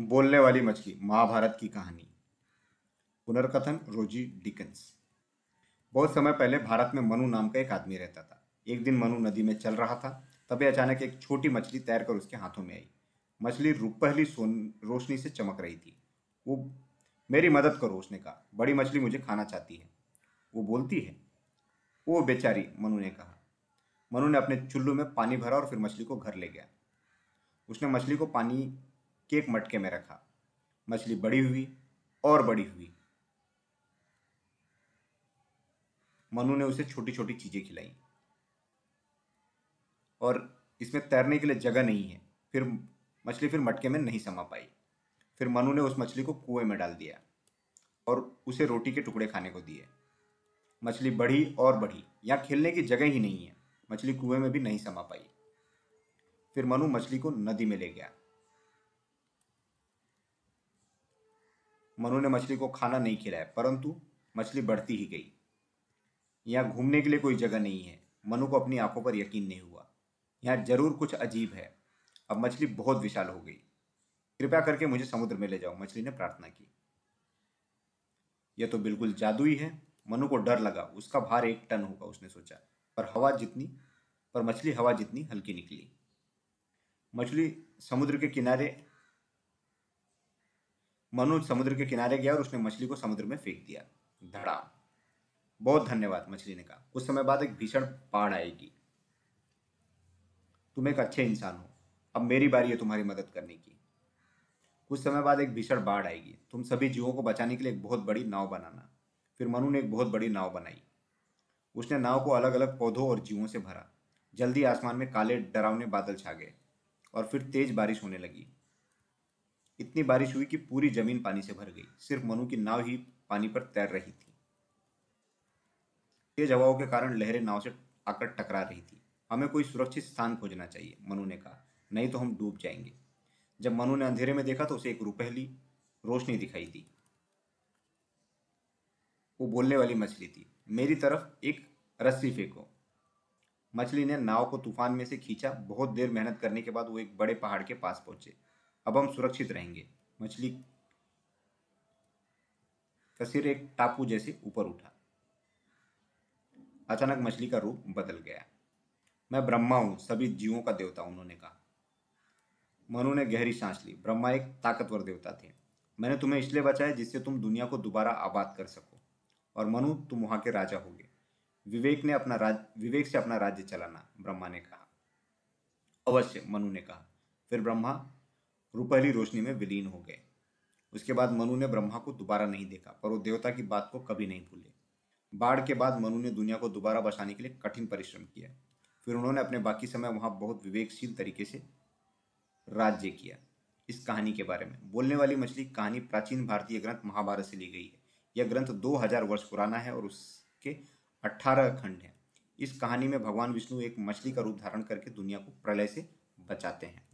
बोलने वाली मछली महाभारत की कहानी। पुनर्कथन, रोजी डिकन्स। बहुत समय पहले भारत में मनु नाम का एक आदमी रहता था। एक दिन मनु नदी में चल रहा था, तभी अचानक एक छोटी मछली तैरकर उसके हाथों में आई। मछली रुपहली सोन, रोशनी से चमक रही थी। वो, मेरी मदद करो, उसने कहा। बड़ी मछली मुझे खाना चाहती है। वो बोलती है? वो बेचारी, मनु ने कहा। मनु ने अपने चुल्लू में पानी भरा और फिर मछली को घर ले गया। उसने मछली को पानी के एक मटके में रखा। मछली बड़ी हुई और बड़ी हुई। मनु ने उसे छोटी छोटी चीज़ें खिलाई। और इसमें तैरने के लिए जगह नहीं है। फिर मछली फिर मटके में नहीं समा पाई। फिर मनु ने उस मछली को कुएँ में डाल दिया और उसे रोटी के टुकड़े खाने को दिए। मछली बढ़ी और बढ़ी यहाँ खेलने की जगह ही नहीं है। मछली कुएँ में भी नहीं समा पाई। फिर मनु मछली को नदी में ले गया। मनु ने मछली को खाना नहीं खिलाया, परंतु मछली बढ़ती ही गई। यहाँ घूमने के लिए कोई जगह नहीं है। मनु को अपनी आँखों पर यकीन नहीं हुआ। यहाँ ज़रूर कुछ अजीब है। अब मछली बहुत विशाल हो गई। कृपया करके मुझे समुद्र में ले जाओ। मछली ने प्रार्थना की। यह तो बिल्कुल जादुई है। मनु को डर लगा। उसका भार एक टन होगा, उसने सोचा। पर हवा जितनी, पर मछली हवा जितनी हल्की निकली। मछली समुद्र के किनारे मनु समुद्र के किनारे गया और उसने मछली को समुद्र में फेंक दिया। धड़ा। बहुत धन्यवाद मछली ने कहा। कुछ समय बाद एक भीषण बाढ़ आएगी। तुम एक अच्छे इंसान हो। अब मेरी बारी है तुम्हारी मदद करने की। कुछ समय बाद एक भीषण बाढ़ आएगी। तुम सभी जीवों को बचाने के लिए एक बहुत बड़ी नाव बनाना। फिर मनु ने एक बहुत बड़ी नाव बनाई। उसने नाव को अलग अलग पौधों और जीवों से भरा। जल्दी आसमान में काले डरावने बादल छा गए और फिर तेज बारिश होने लगी। इतनी बारिश हुई कि पूरी ज़मीन पानी से भर गई। सिर्फ़ मनु की नाव ही पानी पर तैर रही थी। तेज हवाओं के कारण लहरें नाव से आकर टकरा रही थी। हमें कोई सुरक्षित स्थान खोजना चाहिए, मनु ने कहा। नहीं तो हम डूब जाएँगे। जब मनु ने अंधेरे में देखा तो उसे एक रुपहली रोशनी दिखाई दी। वो बोलने वाली मछली थी। मेरी तरफ़ एक रस्सी फेंको। मछली ने नाव को तूफ़ान में से खींचा। बहुत देर मेहनत करने के बाद वो एक बड़े पहाड़ के पास पहुँचे। अब हम सुरक्षित रहेंगे। मछली का सिर एक टापू जैसे ऊपर उठा। अचानक मछली का रूप बदल गया। मैं ब्रह्मा हूँ, सभी जीवों का देवता, उन्होंने कहा। मनु ने गहरी सांस ली। ब्रह्मा एक ताकतवर देवता थे। मैंने तुम्हें इसलिए बचाया जिससे तुम दुनिया को दोबारा आबाद कर सको। और मनु, तुम वहाँ के राजा होगे। विवेक ने अपना राज, विवेक से अपना राज्य चलाना, ब्रह्मा ने कहा। अवश्य, मनु ने कहा। फिर ब्रह्मा रुपहली रोशनी में विलीन हो गए। उसके बाद मनु ने ब्रह्मा को दोबारा नहीं देखा, पर वो देवता की बात को कभी नहीं भूले। बाढ़ के बाद मनु ने दुनिया को दोबारा बसाने के लिए कठिन परिश्रम किया। फिर उन्होंने अपने बाकी समय वहाँ बहुत विवेकशील तरीके से राज्य किया। इस कहानी के बारे में। बोलने वाली मछली कहानी प्राचीन भारतीय ग्रंथ महाभारत से ली गई है। यह ग्रंथ 2000 वर्ष पुराना है और उसके 18 खंड हैं। इस कहानी में भगवान विष्णु एक मछली का रूप धारण करके दुनिया को प्रलय से बचाते हैं।